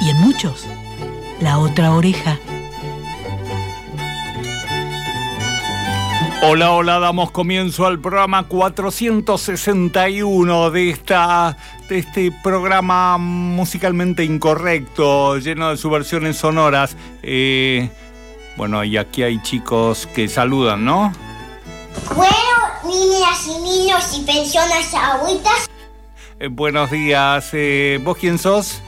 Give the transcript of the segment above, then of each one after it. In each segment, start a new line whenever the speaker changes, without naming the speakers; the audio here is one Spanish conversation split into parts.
y en muchos la otra oreja.
Hola, hola, damos comienzo al programa 461 de, esta, de este programa musicalmente incorrecto, lleno de subversiones sonoras. Eh, bueno, y aquí hay chicos que saludan, ¿no?
Bueno, niñas y niños y pensiones agüitas.
Eh, buenos días, eh, ¿vos quién sos?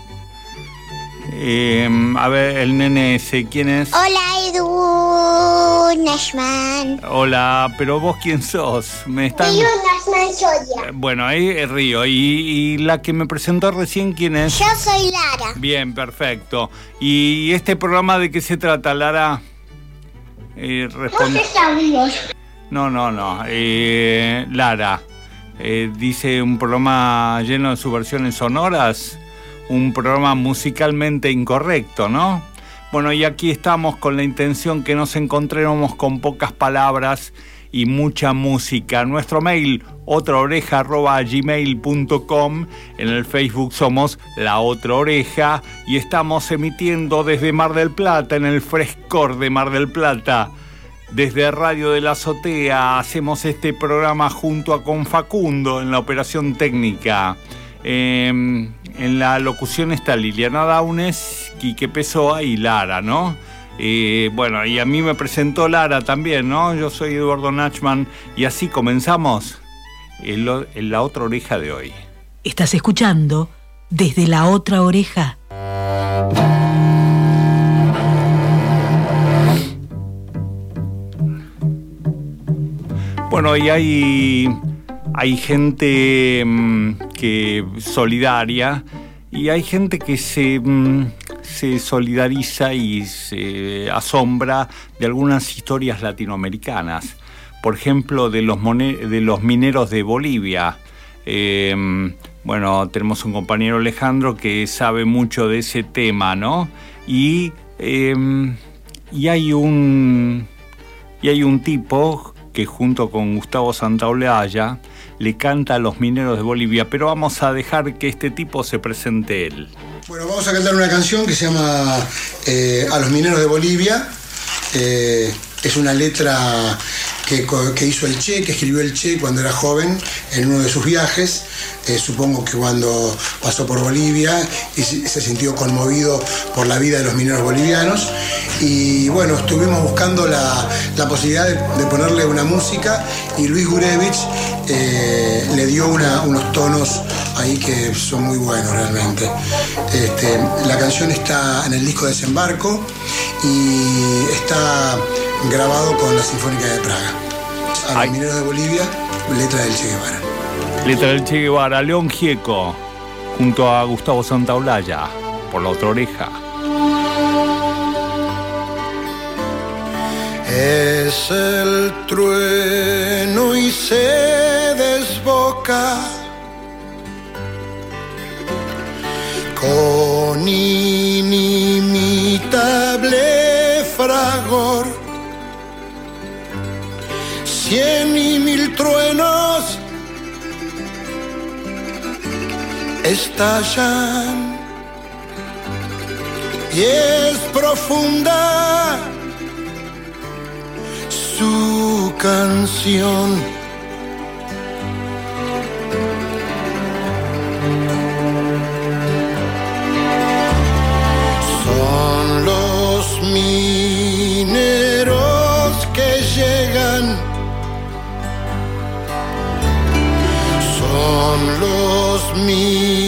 Eh, a ver, el nene ese, ¿quién es?
Hola, Edu Nashman.
Hola, pero vos quién sos? Me están...
Río Nashman Soya.
Bueno, ahí es Río. ¿Y, y la que me presentó recién quién es?
Yo soy Lara.
Bien, perfecto. ¿Y este programa de qué se trata, Lara? Eh,
No
responde-
sé sabíos.
No, no, no. Eh, Lara, eh, dice un programa lleno de subversiones sonoras, un programa musicalmente incorrecto, ¿no? Bueno, y aquí estamos con la intención que nos encontremos con pocas palabras y mucha música. Nuestro mail, otraoreja.gmail.com. En el Facebook somos La Otra Oreja y estamos emitiendo desde Mar del Plata, en el frescor de Mar del Plata. Desde Radio de la Azotea hacemos este programa junto a Confacundo en la operación técnica. Eh, en la locución está Liliana Daunes, Quique Pessoa y Lara, ¿no? Eh, bueno, y a mí me presentó Lara también, ¿no? Yo soy Eduardo Nachman y así comenzamos en, lo- en la otra oreja de hoy.
Estás escuchando desde la otra oreja.
Bueno, y hay, hay gente mm, que solidaria y hay gente que se, mm, se solidariza y se asombra de algunas historias latinoamericanas. Por ejemplo, de los, de los mineros de Bolivia. Eh, bueno, tenemos un compañero Alejandro que sabe mucho de ese tema, ¿no? Y, eh, y hay un y hay un tipo que junto con Gustavo Santaolalla le canta a los mineros de Bolivia, pero vamos a dejar que este tipo se presente él.
Bueno, vamos a cantar una canción que se llama eh, A los mineros de Bolivia. Eh, es una letra que, hizo el Che, que escribió el Che cuando era joven en uno de sus viajes. Eh, supongo que cuando pasó por Bolivia y se sintió conmovido por la vida de los mineros bolivianos. Y bueno, estuvimos buscando la, la posibilidad de, de ponerle una música y Luis Gurevich eh, le dio una- unos tonos ahí que son muy buenos realmente. Este, la canción está en el disco Desembarco y está grabado con la Sinfónica de Praga. A los mineros de Bolivia, letra del Che Guevara.
Letra del Che Guevara, León Gieco, junto a Gustavo Santaolalla, por la otra oreja.
Es el trueno y se desboca con inimitable fragor. Cien y mil truenos estallan y es profunda su canción. Son los mineros que llegan. Son los mineros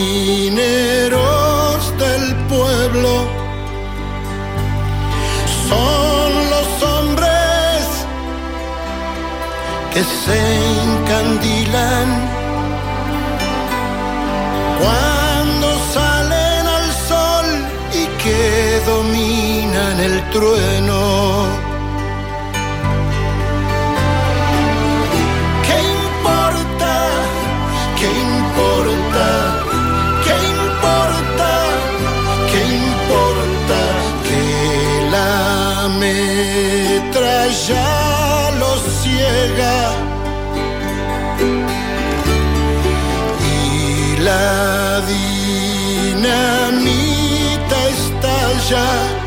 Son los hombres que se encandilan cuando salen al sol y que
trueno. Metralla lo ciega. Y la dinamita estalla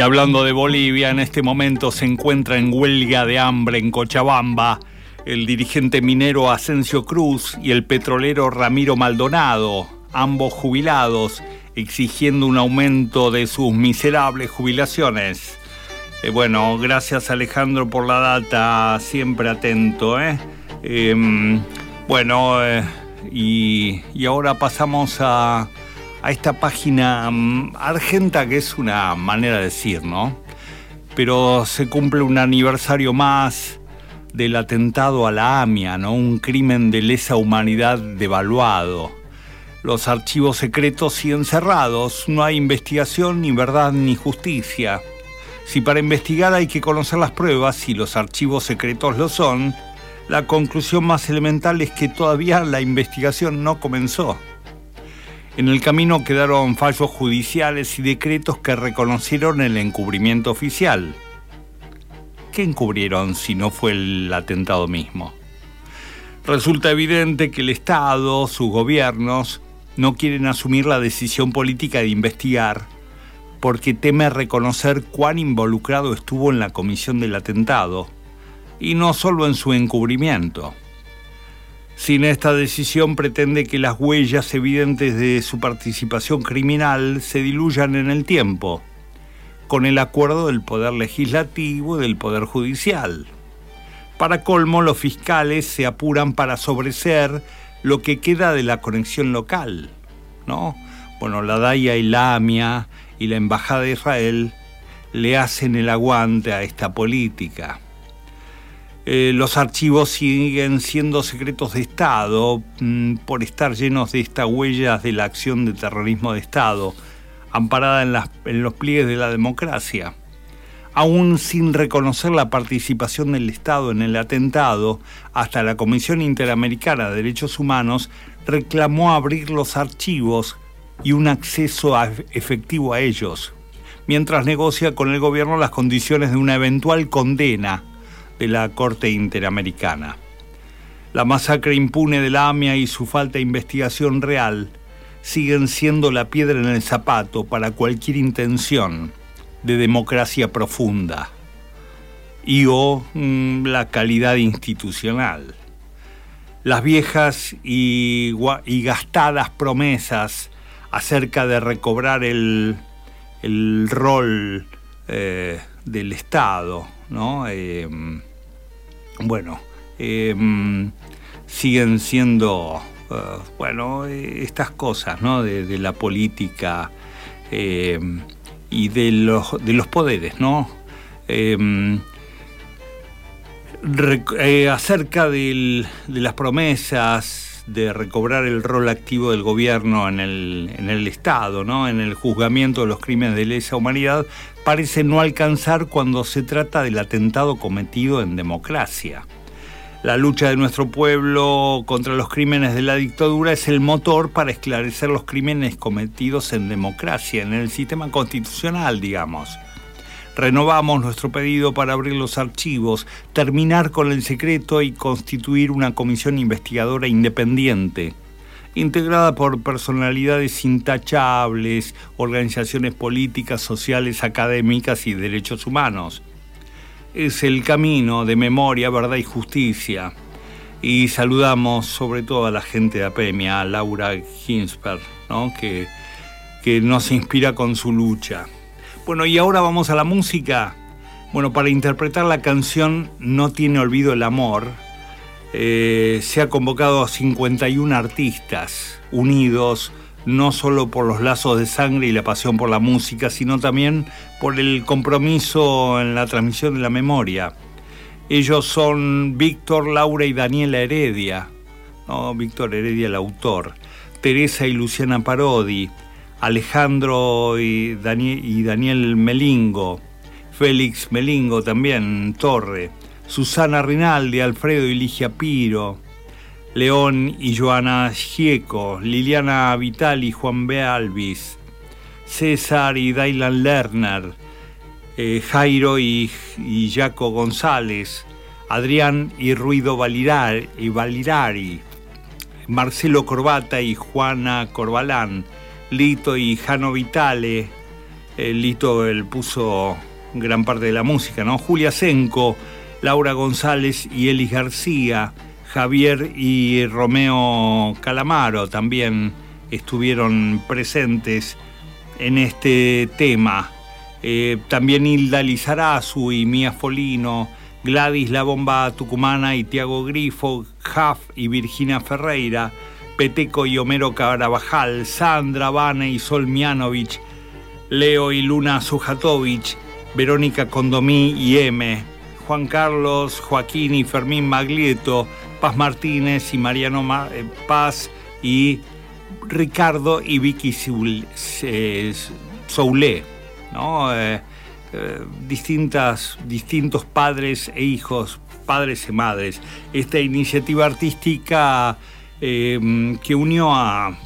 Y
hablando de Bolivia, en este momento se encuentra en huelga de hambre en Cochabamba el dirigente minero Asensio Cruz y el petrolero Ramiro Maldonado, ambos jubilados, exigiendo un aumento de sus miserables jubilaciones. Eh, bueno, gracias Alejandro por la data, siempre atento. ¿eh? Em, bueno, eh, y, y ahora pasamos a, a esta página mm, argenta que es una manera de decir, ¿no? Pero se cumple un aniversario más del atentado a la AMIA, ¿no? Un crimen de lesa humanidad devaluado. Los archivos secretos siguen cerrados, no hay investigación, ni verdad, ni justicia. Si para investigar hay que conocer las pruebas y los archivos secretos lo son, la conclusión más elemental es que todavía la investigación no comenzó. En el camino quedaron fallos judiciales y decretos que reconocieron el encubrimiento oficial. ¿qué encubrieron si no fue el atentado mismo? Resulta evidente que el Estado, sus gobiernos, no quieren asumir la decisión política de investigar porque teme reconocer cuán involucrado estuvo en la comisión del atentado, y no solo en su encubrimiento. Sin esta decisión pretende que las huellas evidentes de su participación criminal se diluyan en el tiempo, con el acuerdo del Poder Legislativo y del Poder Judicial. Para colmo, los fiscales se apuran para sobreser lo que queda de la conexión local, ¿no? Bueno, la DAIA y la AMIA y la Embajada de Israel le hacen el aguante a esta política. Eh, los archivos siguen siendo secretos de Estado mm, por estar llenos de estas huellas de la acción de terrorismo de Estado, amparada en, en los pliegues de la democracia. Aún sin reconocer la participación del Estado en el atentado, hasta la Comisión Interamericana de Derechos Humanos reclamó abrir los archivos y un acceso efectivo a ellos, mientras negocia con el gobierno las condiciones de una eventual condena de la Corte Interamericana. La masacre impune de la AMIA y su falta de investigación real siguen siendo la piedra en el zapato para cualquier intención de democracia profunda y o mm, la calidad institucional. Las viejas y, gastadas promesas acerca de recobrar el, rol eh, del Estado, ¿no? Em, bueno, em, siguen siendo, eh, bueno, estas cosas, ¿no? De, la política em, y de los, de los poderes, ¿no? Eh, acerca de las promesas de recobrar el rol activo del gobierno en el, en el Estado, ¿no? en el juzgamiento de los crímenes de lesa humanidad, parece no alcanzar cuando se trata del atentado cometido en democracia. La lucha de nuestro pueblo contra los crímenes de la dictadura es el motor para esclarecer los crímenes cometidos en democracia, en el sistema constitucional, digamos. Renovamos nuestro pedido para abrir los archivos, terminar con el secreto y constituir una comisión investigadora independiente, integrada por personalidades intachables, organizaciones políticas, sociales, académicas y derechos humanos. Es el camino de memoria, verdad y justicia. Y saludamos sobre todo a la gente de APEMIA, a Laura Ginsberg, que, que nos inspira con su lucha. Bueno, y ahora vamos a la música. Bueno, para interpretar la canción No tiene olvido el amor, eh, se ha convocado a 51 artistas unidos no solo por los lazos de sangre y la pasión por la música, sino también por el compromiso en la transmisión de la memoria. Ellos son Víctor, Laura y Daniela Heredia. Víctor Heredia el autor, Teresa y Luciana Parodi, Alejandro y Daniel, Melingo, Félix Melingo también, Torre, Susana Rinaldi, Alfredo y Ligia Piro, León y Joana Gieco, Liliana Vital y Juan B. Alvis, César y Dailan Lerner, eh, Jairo y, Jaco González, Adrián y Ruido Valirari, Valirari, Marcelo Corbata y Juana Corbalán, Lito y Jano Vitale. Eh, Lito él puso gran parte de la música, ¿no? Julia Senco, Laura González y Elis García, Javier y Romeo Calamaro también estuvieron presentes en este tema. Eh, también Hilda Lizarazu y Mía Folino, Gladys La Bomba Tucumana y Tiago Grifo, Jaf y Virginia Ferreira, Peteco y Homero Carabajal, Sandra, Vane y Sol Mianovich, Leo y Luna Sujatovich, Verónica Condomí y M, Juan Carlos, Joaquín y Fermín Maglieto, Paz Martínez y Mariano eh, Paz y Ricardo y Vicky Soulé, ¿no? Eh, eh, distintas, distintos padres e hijos, padres y madres. Esta iniciativa artística Em, que unió a,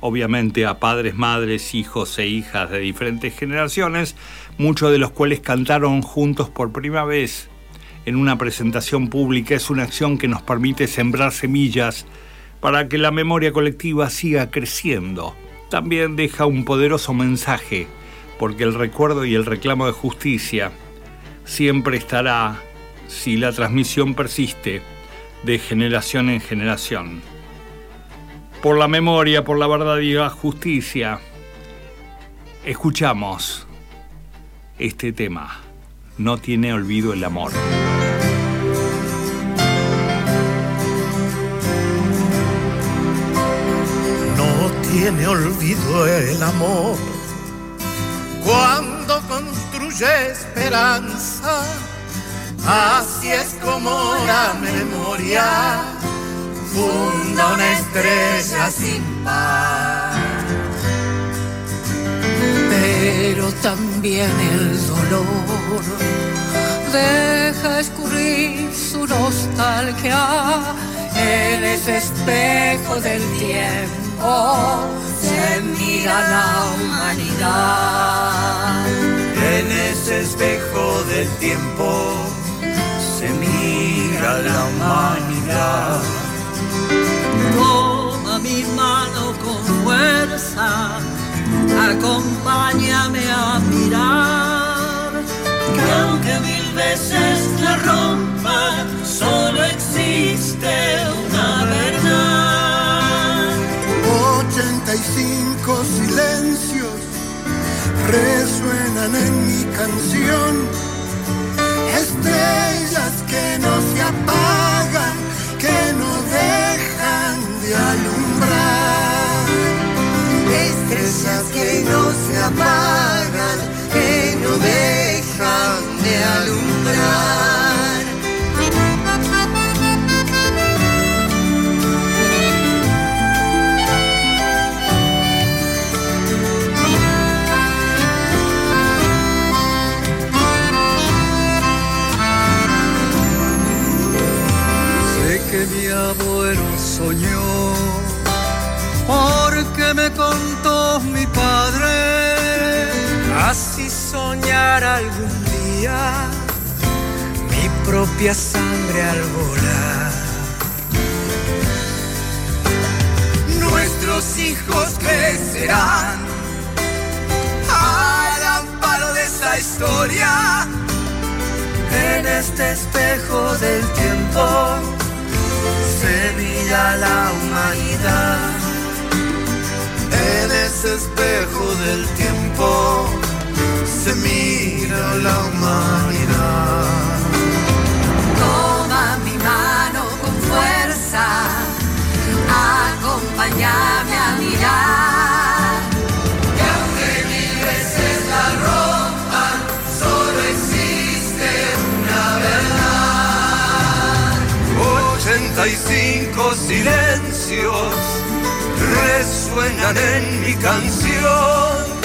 obviamente, a padres, madres, hijos e hijas de diferentes generaciones, muchos de los cuales cantaron juntos por primera vez en una presentación pública es una acción que nos permite sembrar semillas para que la memoria colectiva siga creciendo. También deja un poderoso mensaje, porque el recuerdo y el reclamo de justicia siempre estará si la transmisión persiste de generación en generación. Por la memoria, por la verdad y la justicia, escuchamos este tema. No tiene olvido el amor.
No tiene olvido el amor cuando construye esperanza. Así es como la memoria funda una estrella sin par.
Pero también el dolor deja escurrir su nostalgia en ese espejo del tiempo. Se mira la humanidad.
En ese espejo del tiempo se mira la humanidad.
Toma mi mano con fuerza, acompáñame a mirar. Que aunque mil veces la rompan, solo existe una verdad.
85 silencios resuenan en mi canción. Estrellas que no se apagan, no
propia sangre al volar.
Nuestros hijos crecerán al amparo de esa historia.
En este espejo del tiempo
Se mira la humanidad en ese espejo del tiempo. Se mira la humanidad.
Acompáñame a mirar. Que aunque mil veces la rompan, solo existe una verdad.
85 silencios resuenan en mi canción.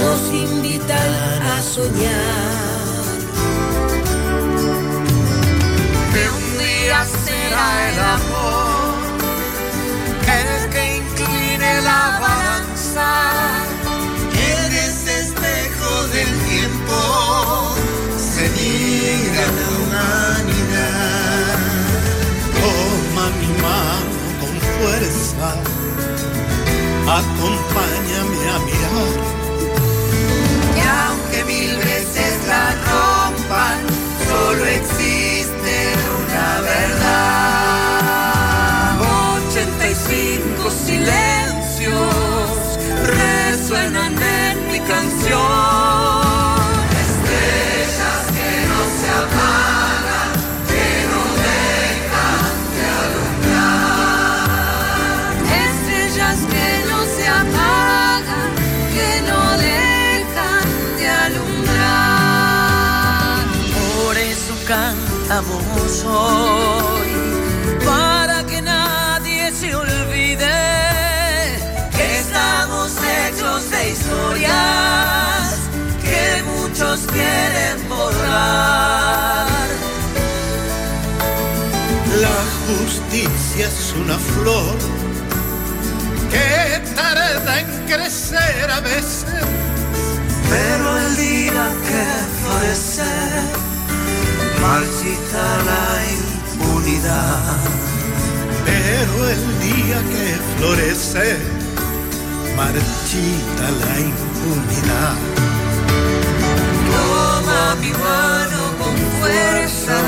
Nos invitan a soñar. Que un día será el amor
acompáñame
soy, para que nadie se olvide que estamos hechos de historias que muchos quieren borrar.
La justicia es una flor que tarda en crecer a veces,
pero el día que florece marchita la impunidad.
Pero el día que florece marchita la impunidad.
Toma mi mano con fuerza,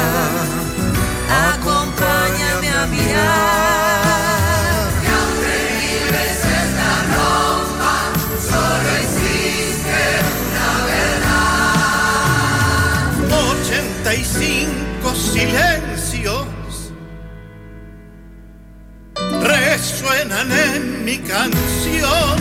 acompáñame a mirar.
85 silencios resuenan en mi canción.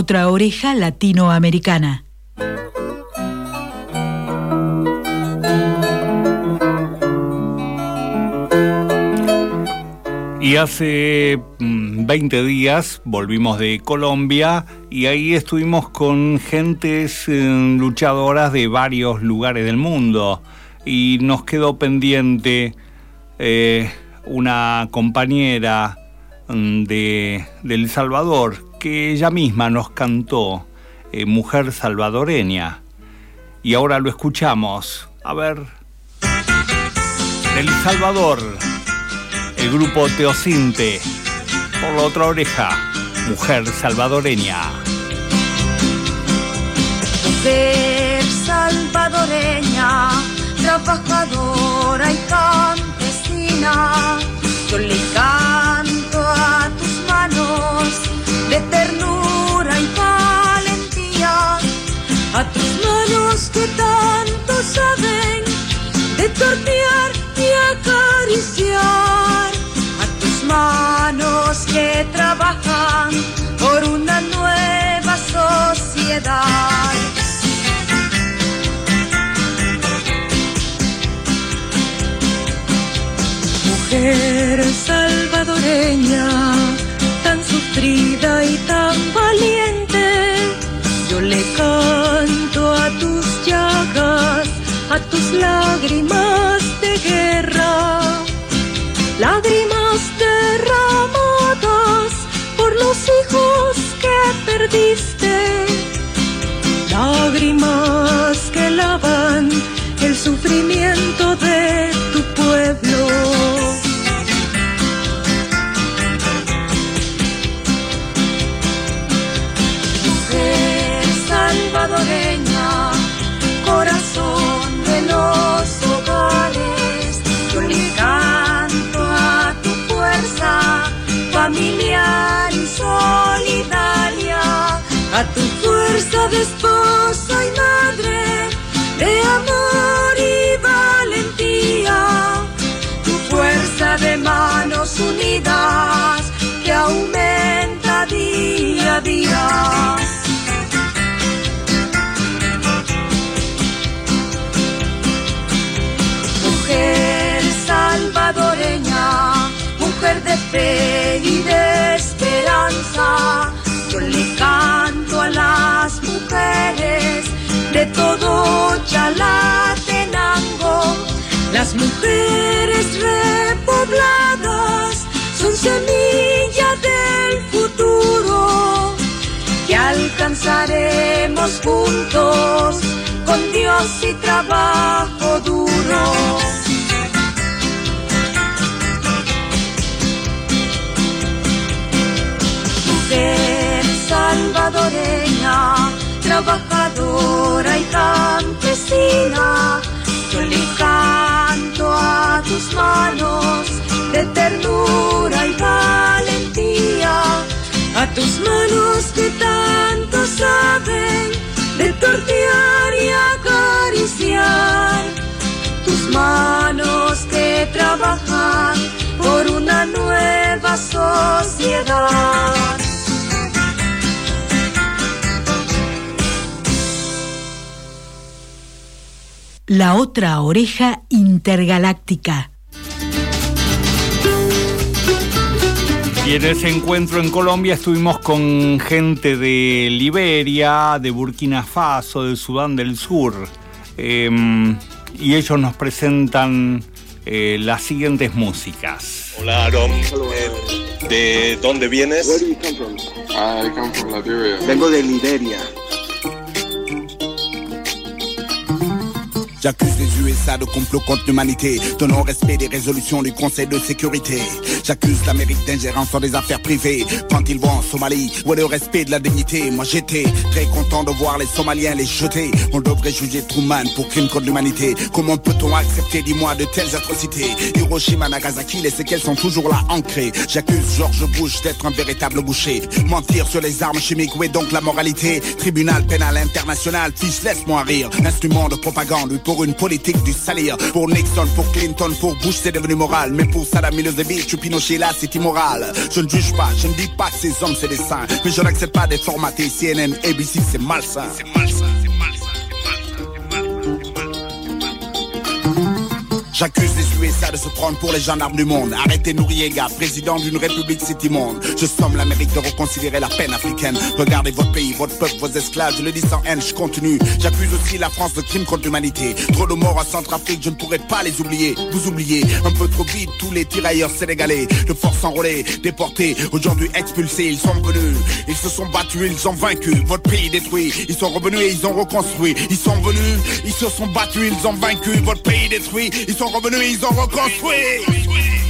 Otra oreja latinoamericana.
Y hace mm, 20 días volvimos de Colombia y ahí estuvimos con gentes eh, luchadoras de varios lugares del mundo y nos quedó pendiente eh, una compañera mm, de, de El Salvador que ella misma nos cantó eh, Mujer Salvadoreña y ahora lo escuchamos. A ver, El Salvador el grupo Teocinte. Por la otra oreja, mujer salvadoreña.
Mujer salvadoreña, trabajadora y campesina, yo le canto a tus manos de ternura y valentía, a tus manos que tanto saben de tornear y acariciar a tus manos que trabajan lágrimas familiar y solidaria, a tu fuerza de esposa y madre, de amor y valentía, tu fuerza de manos unidas que aumenta día a día. De fe y de esperanza, yo le canto a las mujeres de todo Chalatenango. Las mujeres repobladas son semilla del futuro que alcanzaremos juntos con Dios y trabajo duro. Trabajadora y campesina. Yo le canto a tus manos de ternura y valentía, a tus manos que tanto saben de tortear y acariciar, tus manos que trabajan por una nueva sociedad.
La otra oreja intergaláctica.
Y en ese encuentro en Colombia estuvimos con gente de Liberia, de Burkina Faso, de Sudán del Sur. Em, y ellos nos presentan eh, las siguientes músicas.
Hola Aaron, eh, ¿de dónde vienes?
I come from Liberia.
Vengo de Liberia.
J'accuse les USA de complot contre l'humanité, de non-respect des résolutions du Conseil de sécurité. J'accuse l'Amérique d'ingérence dans des affaires privées. Quand ils vont en Somalie, où est le respect de la dignité Moi j'étais très content de voir les Somaliens les jeter. On devrait juger Truman pour crime contre l'humanité. Comment peut-on accepter, dis-moi, de telles atrocités? Hiroshima, Nagasaki, les séquelles sont toujours là ancrées. J'accuse George Bush d'être un véritable boucher. Mentir sur les armes chimiques, où est donc la moralité Tribunal pénal international, fils, laisse-moi rire. Instrument de propagande, pour une politique du salir. Pour Nixon, pour Clinton, pour Bush, c'est devenu moral. Mais pour Saddam Milosevic ou Pinochet, là, c'est immoral. Je ne juge pas, je ne dis pas que ces hommes, c'est des saints. Mais je n'accepte pas des formatés CNN, ABC. C'est malsain. J'accuse les USA de se prendre pour les gendarmes du monde. Arrêtez Nouriega, président d'une république c'est immonde. Je somme l'Amérique de reconsidérer la peine africaine. Regardez votre pays, votre peuple, vos esclaves. Je le dis sans haine, je continue. J'accuse aussi la France de crimes contre l'humanité. Trop de morts en Centrafrique, je ne pourrais pas les oublier. Vous oubliez un peu trop vite tous les tirailleurs sénégalais. De force enrôlées, déportés, aujourd'hui expulsés. Ils sont venus, ils se sont battus, ils ont vaincu. Votre pays détruit, ils sont revenus et ils ont reconstruit. Ils sont venus, ils se sont battus, ils ont vaincu. Votre pays détruit, ils sont revenus, ils ont reconstruit.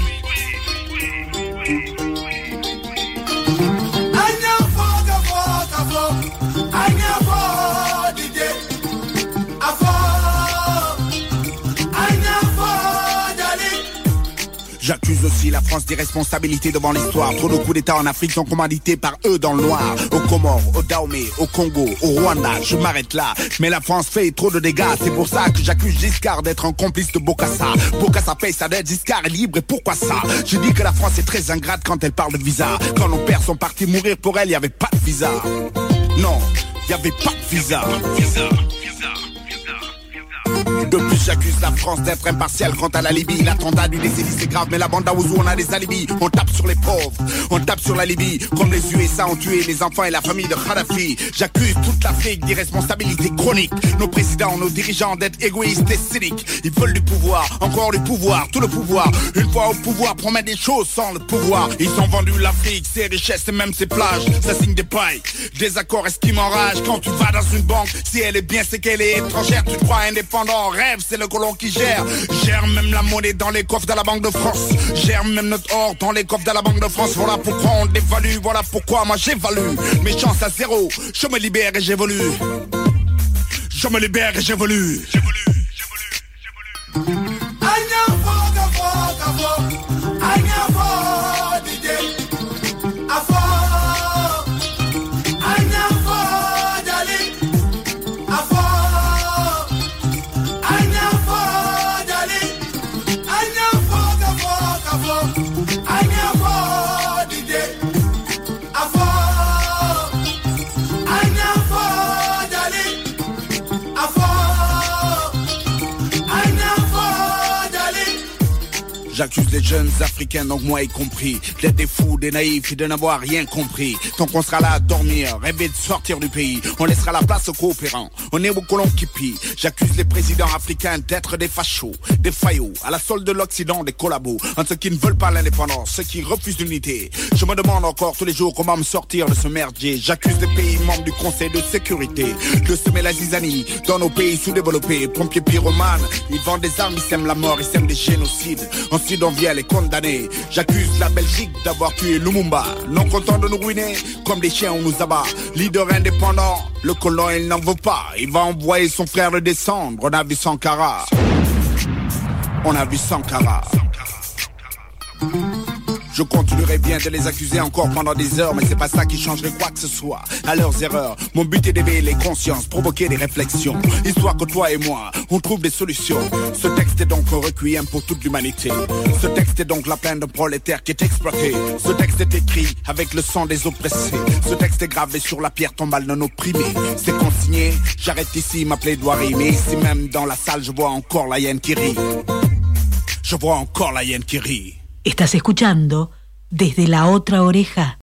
J'accuse aussi la France d'irresponsabilité devant l'histoire. Trop de coups d'État en Afrique sont commandités par eux dans le noir. Au Comores, au Dahomey, au Congo, au Rwanda, je m'arrête là. Mais la France fait trop de dégâts. C'est pour ça que j'accuse Giscard d'être un complice de Bokassa. Bokassa paye sa dette, Giscard est libre et pourquoi ça? Je dis que la France est très ingrate quand elle parle de visa. Quand nos pères sont partis mourir pour elle, n'y avait pas de visa. Non, n'y avait pas de visa. De plus, j'accuse la France d'être impartiale quant à la Libye. L'attentat du décennie, c'est grave, mais la bande d'Aouzou, on a des alibis. On tape sur les pauvres, on tape sur la Libye. Comme les USA ont tué les enfants et la famille de Kadhafi. J'accuse toute l'Afrique d'irresponsabilité chronique. Nos présidents, nos dirigeants d'être égoïstes et cyniques. Ils veulent du pouvoir, encore du pouvoir, tout le pouvoir. Une fois au pouvoir, promet des choses sans le pouvoir. Ils ont vendu l'Afrique, ses richesses et même ses plages. Ça signe des pailles, des accords, est-ce qui m'enrage quand tu vas dans une banque Si elle est bien, c'est qu'elle est étrangère. Tu crois indépendant, c'est le colon qui gère. Gère même la monnaie dans les coffres de la Banque de France. Gère même notre or dans les coffres de la Banque de France. Voilà pourquoi on dévalue, voilà pourquoi moi j'évalue. Mes chances à zéro, je me libère et j'évolue. Je me libère et j'évolue. J'accuse les jeunes africains, donc moi y compris, d'être des fous, des naïfs et de n'avoir rien compris. Tant qu'on sera là à dormir, rêver de sortir du pays, on laissera la place aux coopérants. On est aux colons qui pillent. J'accuse les présidents africains d'être des fachos, des faillots, à la solde de l'Occident, des collabos, en ceux qui ne veulent pas l'indépendance, ceux qui refusent l'unité. Je me demande encore tous les jours comment me sortir de ce merdier. J'accuse les pays membres du Conseil de sécurité de semer la zizanie dans nos pays sous-développés. Pompiers pyromanes, ils vendent des armes, ils sèment la mort, ils sèment des génocides. En génocide, on vient les condamner. J'accuse la Belgique d'avoir tué Lumumba. Non content de nous ruiner, comme des chiens on nous abat. Leader indépendant, le colon il n'en veut pas. Il va envoyer son frère le descendre. On a vu Sankara. On a vu Sankara. Je continuerai bien de les accuser encore pendant des heures, mais c'est pas ça qui changerait quoi que ce soit. À leurs erreurs, mon but est d'éveiller les consciences, provoquer des réflexions, histoire que toi et moi, on trouve des solutions. Ce texte est donc un requiem pour toute l'humanité. Ce texte est donc la peine d'un prolétaire qui est exploité. Ce texte est écrit avec le sang des oppressés. Ce texte est gravé sur la pierre tombale d'un opprimé. C'est consigné, j'arrête ici ma plaidoirie, mais ici même dans la salle, je vois encore la hyène qui rit. Je vois encore la hyène qui rit.
Estás escuchando desde la otra oreja.